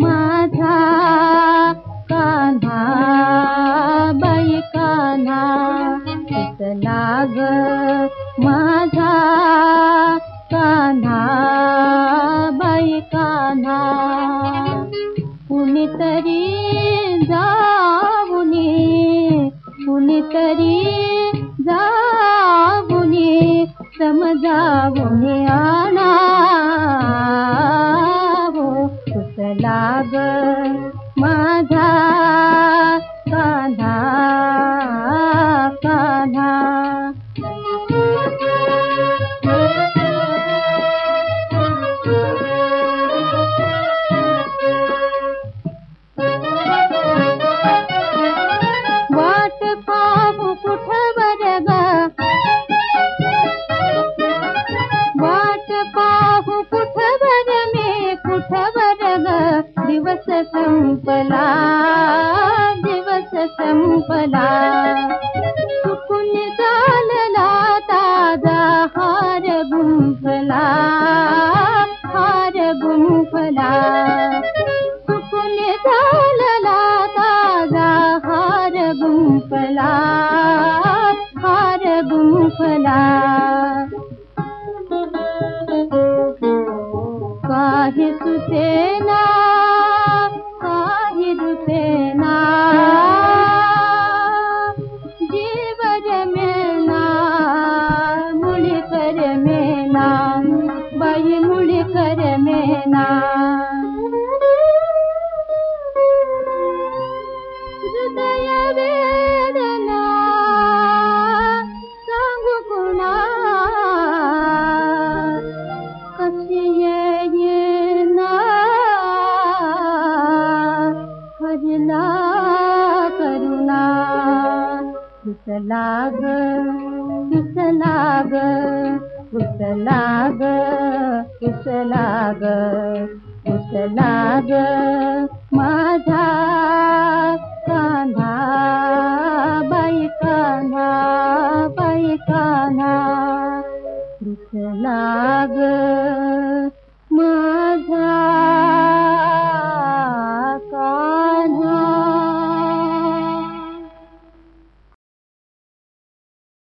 माझा कुणीतरी जाऊनी कुणीतरी जाऊनी समजावून आणा संपला, दिवस संपला। चुकून चालला ताज़ा हार गुंफला हार गुंफला। चुकून चालला ताज़ा हार गुंफला हार गुंफला। काही सुचेना काही कुसलाग कुसलाग कुसलाग कुसलाग कुसलाग माझा